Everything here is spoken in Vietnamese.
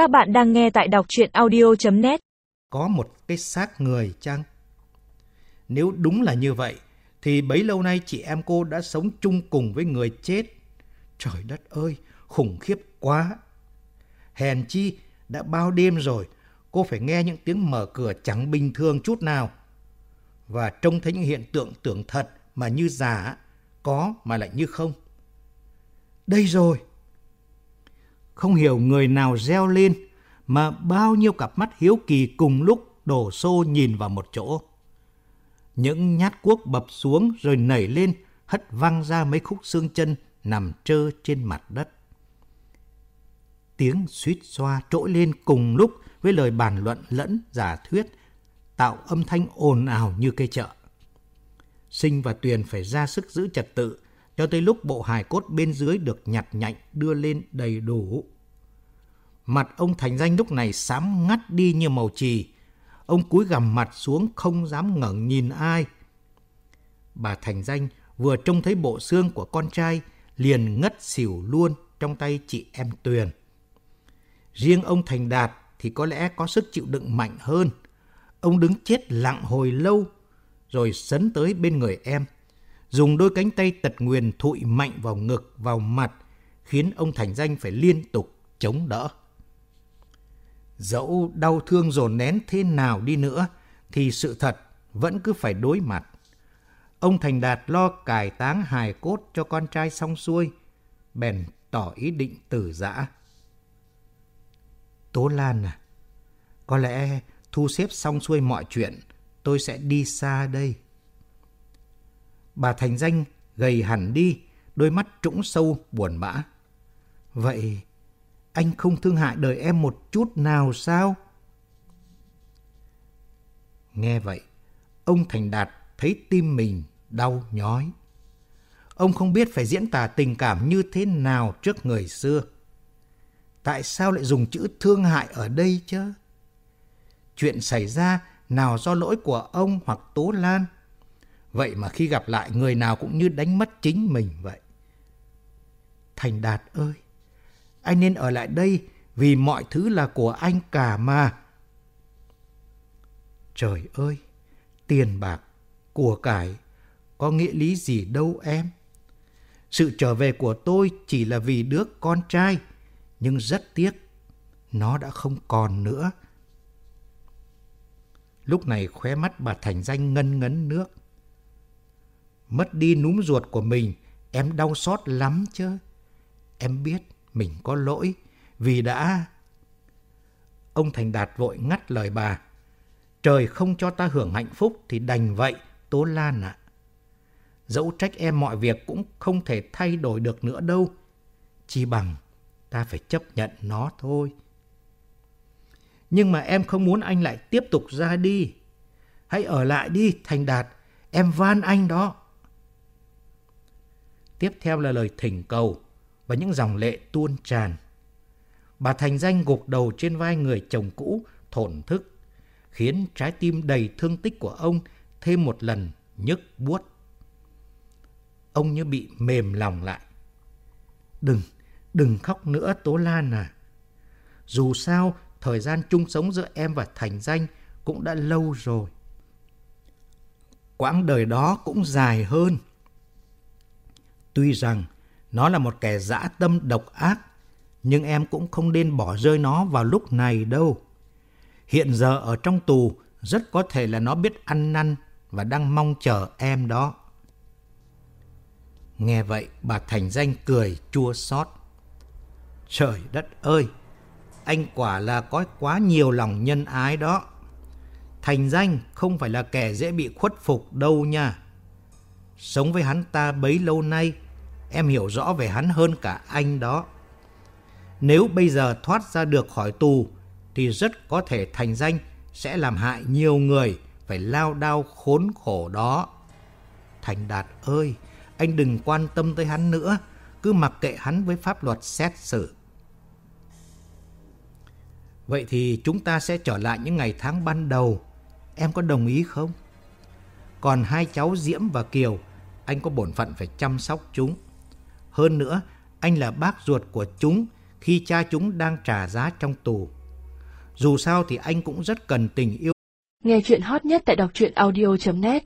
Các bạn đang nghe tại đọc chuyện audio.net Có một cái xác người chăng? Nếu đúng là như vậy, thì bấy lâu nay chị em cô đã sống chung cùng với người chết. Trời đất ơi, khủng khiếp quá! Hèn chi, đã bao đêm rồi, cô phải nghe những tiếng mở cửa chẳng bình thường chút nào. Và trông thấy những hiện tượng tưởng thật mà như giả, có mà lại như không. Đây rồi! Không hiểu người nào reo lên mà bao nhiêu cặp mắt hiếu kỳ cùng lúc đổ xô nhìn vào một chỗ. Những nhát cuốc bập xuống rồi nảy lên, hất văng ra mấy khúc xương chân nằm trơ trên mặt đất. Tiếng suýt xoa trỗi lên cùng lúc với lời bàn luận lẫn giả thuyết, tạo âm thanh ồn ào như cây chợ. Sinh và Tuyền phải ra sức giữ trật tự, cho tới lúc bộ hài cốt bên dưới được nhặt nhạnh, đưa lên đầy đủ. Mặt ông Thành Danh lúc này xám ngắt đi như màu trì. Ông cúi gằm mặt xuống không dám ngẩng nhìn ai. Bà Thành Danh vừa trông thấy bộ xương của con trai, liền ngất xỉu luôn trong tay chị em Tuyền. Riêng ông Thành Đạt thì có lẽ có sức chịu đựng mạnh hơn. Ông đứng chết lặng hồi lâu, rồi sấn tới bên người em dùng đôi cánh tay tật nguyền thụi mạnh vào ngực, vào mặt, khiến ông Thành Danh phải liên tục chống đỡ. Dẫu đau thương dồn nén thế nào đi nữa, thì sự thật vẫn cứ phải đối mặt. Ông Thành Đạt lo cải táng hài cốt cho con trai xong xuôi, bèn tỏ ý định tử giã. Tố Lan à, có lẽ thu xếp xong xuôi mọi chuyện, tôi sẽ đi xa đây. Bà Thành Danh gầy hẳn đi, đôi mắt trũng sâu buồn bã. Vậy anh không thương hại đời em một chút nào sao? Nghe vậy, ông Thành Đạt thấy tim mình đau nhói. Ông không biết phải diễn tả tình cảm như thế nào trước người xưa. Tại sao lại dùng chữ thương hại ở đây chứ? Chuyện xảy ra nào do lỗi của ông hoặc Tố Lan? Vậy mà khi gặp lại người nào cũng như đánh mất chính mình vậy. Thành Đạt ơi, anh nên ở lại đây vì mọi thứ là của anh cả mà. Trời ơi, tiền bạc, của cải, có nghĩa lý gì đâu em. Sự trở về của tôi chỉ là vì đứa con trai, nhưng rất tiếc, nó đã không còn nữa. Lúc này khóe mắt bà Thành Danh ngân ngấn nước. Mất đi núm ruột của mình, em đau xót lắm chứ. Em biết mình có lỗi vì đã... Ông Thành Đạt vội ngắt lời bà. Trời không cho ta hưởng hạnh phúc thì đành vậy, Tố Lan ạ. Dẫu trách em mọi việc cũng không thể thay đổi được nữa đâu. Chỉ bằng ta phải chấp nhận nó thôi. Nhưng mà em không muốn anh lại tiếp tục ra đi. Hãy ở lại đi, Thành Đạt. Em van anh đó. Tiếp theo là lời thỉnh cầu và những dòng lệ tuôn tràn. Bà Thành Danh gục đầu trên vai người chồng cũ, thổn thức, khiến trái tim đầy thương tích của ông thêm một lần nhức buốt. Ông như bị mềm lòng lại. Đừng, đừng khóc nữa Tố Lan à. Dù sao, thời gian chung sống giữa em và Thành Danh cũng đã lâu rồi. Quãng đời đó cũng dài hơn. Tuy rằng nó là một kẻ dã tâm độc ác, nhưng em cũng không nên bỏ rơi nó vào lúc này đâu. Hiện giờ ở trong tù, rất có thể là nó biết ăn năn và đang mong chờ em đó. Nghe vậy, bà Thành Danh cười chua xót. Trời đất ơi, anh quả là có quá nhiều lòng nhân ái đó. Thành Danh không phải là kẻ dễ bị khuất phục đâu nha. Sống với hắn ta bấy lâu nay, em hiểu rõ về hắn hơn cả anh đó. Nếu bây giờ thoát ra được khỏi tù, thì rất có thể thành danh sẽ làm hại nhiều người phải lao đao khốn khổ đó. Thành Đạt ơi, anh đừng quan tâm tới hắn nữa, cứ mặc kệ hắn với pháp luật xét xử. Vậy thì chúng ta sẽ trở lại những ngày tháng ban đầu. Em có đồng ý không? Còn hai cháu Diễm và Kiều, anh có bổn phận phải chăm sóc chúng. Hơn nữa, anh là bác ruột của chúng, khi cha chúng đang trả giá trong tù. Dù sao thì anh cũng rất cần tình yêu. Nghe chuyện hot nhất tại đọc truyện audio.net